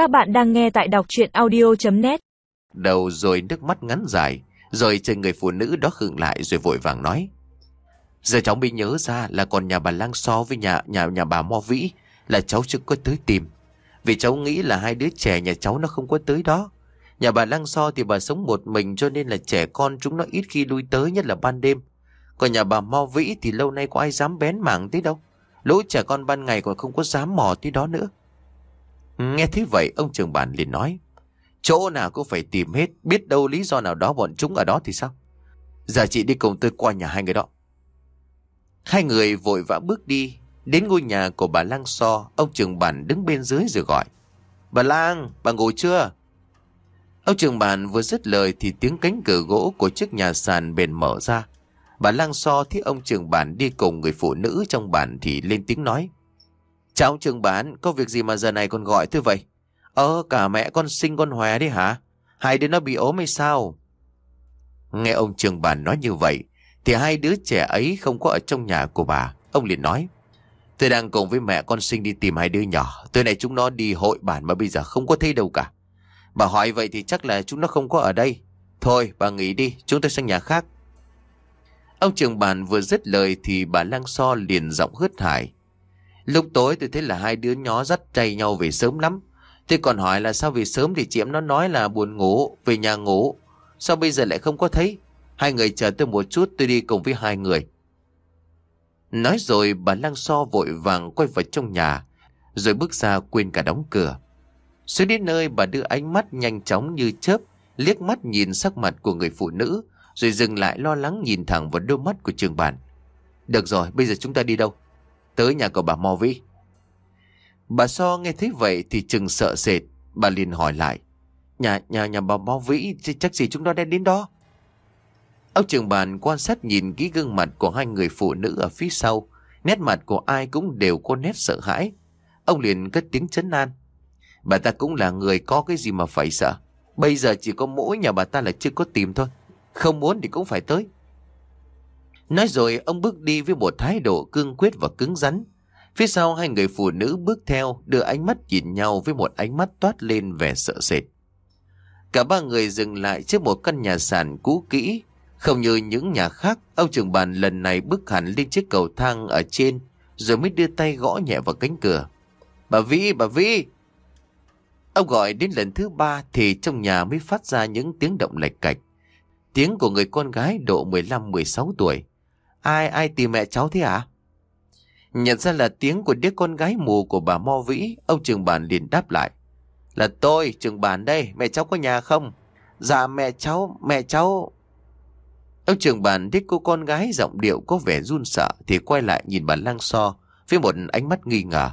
Các bạn đang nghe tại đọc chuyện audio.net Đầu rồi nước mắt ngắn dài, Rồi trên người phụ nữ đó khựng lại rồi vội vàng nói. Giờ cháu mới nhớ ra là còn nhà bà Lang so với nhà nhà nhà bà Mo Vĩ, Là cháu chưa có tới tìm. Vì cháu nghĩ là hai đứa trẻ nhà cháu nó không có tới đó. Nhà bà Lang so thì bà sống một mình cho nên là trẻ con chúng nó ít khi lui tới, nhất là ban đêm. Còn nhà bà Mo Vĩ thì lâu nay có ai dám bén mảng tới đâu. Lũ trẻ con ban ngày còn không có dám mò tới đó nữa. Nghe thấy vậy ông trường bản liền nói Chỗ nào cũng phải tìm hết Biết đâu lý do nào đó bọn chúng ở đó thì sao? Giờ chị đi cùng tôi qua nhà hai người đó. Hai người vội vã bước đi Đến ngôi nhà của bà Lang So. Ông trường bản đứng bên dưới rồi gọi Bà Lang, bà ngủ chưa? Ông trường bản vừa dứt lời Thì tiếng cánh cửa gỗ của chiếc nhà sàn bền mở ra. Bà Lang So thấy ông trường bản đi cùng người phụ nữ trong bản Thì lên tiếng nói cháu trường bản, có việc gì mà giờ này còn gọi tôi vậy? Ờ, cả mẹ con sinh con hòe đi hả? Hai đứa nó bị ốm hay sao? Nghe ông trường bản nói như vậy, thì hai đứa trẻ ấy không có ở trong nhà của bà. Ông liền nói, tôi đang cùng với mẹ con sinh đi tìm hai đứa nhỏ. tôi này chúng nó đi hội bản mà bây giờ không có thấy đâu cả. Bà hỏi vậy thì chắc là chúng nó không có ở đây. Thôi, bà nghỉ đi, chúng tôi sang nhà khác. Ông trường bản vừa dứt lời thì bà lang so liền giọng hớt hải. Lúc tối tôi thấy là hai đứa nhỏ dắt chay nhau về sớm lắm. Tôi còn hỏi là sao về sớm thì chị em nó nói là buồn ngủ, về nhà ngủ. Sao bây giờ lại không có thấy? Hai người chờ tôi một chút tôi đi cùng với hai người. Nói rồi bà lăng So vội vàng quay vào trong nhà, rồi bước ra quên cả đóng cửa. Xuống đến nơi bà đưa ánh mắt nhanh chóng như chớp, liếc mắt nhìn sắc mặt của người phụ nữ, rồi dừng lại lo lắng nhìn thẳng vào đôi mắt của trường bản. Được rồi, bây giờ chúng ta đi đâu? Tới nhà của bà Mo Vĩ. Bà So nghe thấy vậy thì chừng sợ sệt, bà liền hỏi lại. Nhà nhà nhà bà Mo Vĩ chắc gì chúng nó đang đến đó. Ông trường bàn quan sát nhìn kỹ gương mặt của hai người phụ nữ ở phía sau. Nét mặt của ai cũng đều có nét sợ hãi. Ông liền cất tiếng chấn an. Bà ta cũng là người có cái gì mà phải sợ. Bây giờ chỉ có mỗi nhà bà ta là chưa có tìm thôi. Không muốn thì cũng phải tới. Nói rồi ông bước đi với một thái độ cương quyết và cứng rắn. Phía sau hai người phụ nữ bước theo đưa ánh mắt nhìn nhau với một ánh mắt toát lên vẻ sợ sệt. Cả ba người dừng lại trước một căn nhà sàn cũ kỹ. Không như những nhà khác, ông trưởng bàn lần này bước hẳn lên chiếc cầu thang ở trên rồi mới đưa tay gõ nhẹ vào cánh cửa. Bà Vĩ, bà Vĩ! Ông gọi đến lần thứ ba thì trong nhà mới phát ra những tiếng động lệch cạch. Tiếng của người con gái độ 15-16 tuổi. Ai ai tìm mẹ cháu thế à? Nhận ra là tiếng của đứa con gái mù của bà Mo Vĩ, ông trường bản liền đáp lại. Là tôi, trường bản đây, mẹ cháu có nhà không? Dạ mẹ cháu, mẹ cháu... Ông trường bản thích cô con gái giọng điệu có vẻ run sợ thì quay lại nhìn bà Lăng So với một ánh mắt nghi ngờ.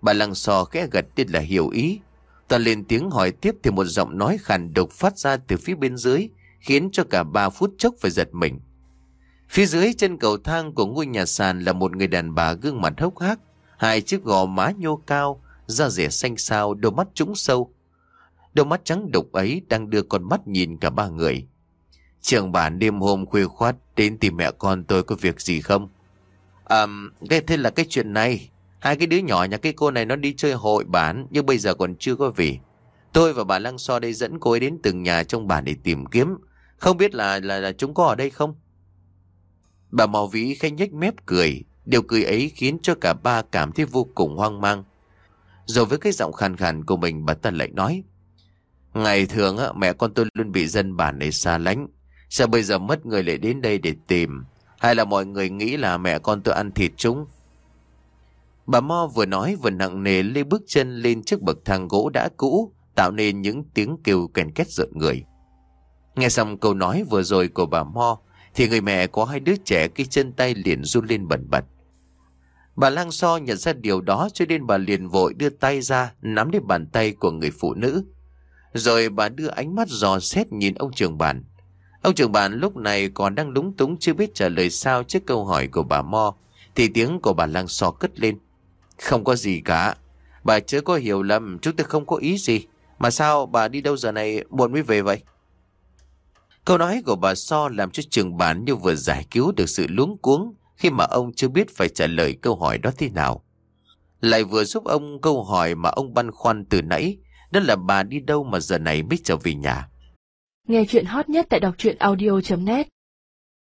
Bà Lăng So khẽ gật tên là hiểu ý. Toàn lên tiếng hỏi tiếp thì một giọng nói khàn đục phát ra từ phía bên dưới khiến cho cả ba phút chốc phải giật mình. Phía dưới chân cầu thang của ngôi nhà sàn là một người đàn bà gương mặt hốc hác, hai chiếc gò má nhô cao, da rẻ xanh xao, đôi mắt trũng sâu. Đôi mắt trắng đục ấy đang đưa con mắt nhìn cả ba người. Trường bản đêm hôm khuya khoát đến tìm mẹ con tôi có việc gì không? À, cái thế là cái chuyện này. Hai cái đứa nhỏ nhà cái cô này nó đi chơi hội bản nhưng bây giờ còn chưa có về. Tôi và bà Lăng So đây dẫn cô ấy đến từng nhà trong bản để tìm kiếm. Không biết là là, là chúng có ở đây không? Bà Mò Vĩ khẽ nhếch mép cười. Điều cười ấy khiến cho cả ba cảm thấy vô cùng hoang mang. Rồi với cái giọng khàn khàn của mình bà ta lại nói. Ngày thường á, mẹ con tôi luôn bị dân bản này xa lánh. Sao bây giờ mất người lại đến đây để tìm? Hay là mọi người nghĩ là mẹ con tôi ăn thịt chúng? Bà Mo vừa nói vừa nặng nề lê bước chân lên chiếc bậc thang gỗ đã cũ, tạo nên những tiếng kêu kèn két rợn người. Nghe xong câu nói vừa rồi của bà Mo, thì người mẹ có hai đứa trẻ cái chân tay liền run lên bẩn bật. Bà Lang So nhận ra điều đó cho nên bà liền vội đưa tay ra nắm lấy bàn tay của người phụ nữ. Rồi bà đưa ánh mắt dò xét nhìn ông trường bản. Ông trường bản lúc này còn đang lúng túng chưa biết trả lời sao trước câu hỏi của bà Mo. Thì tiếng của bà Lang So cất lên. Không có gì cả. Bà chớ có hiểu lầm, chúng tôi không có ý gì. Mà sao bà đi đâu giờ này muộn mới về vậy? Câu nói của bà So làm cho trường bản như vừa giải cứu được sự luống cuống khi mà ông chưa biết phải trả lời câu hỏi đó thế nào. Lại vừa giúp ông câu hỏi mà ông băn khoăn từ nãy, Đó là bà đi đâu mà giờ này mới trở về nhà Nghe chuyện hot nhất tại đọc truyện audio.net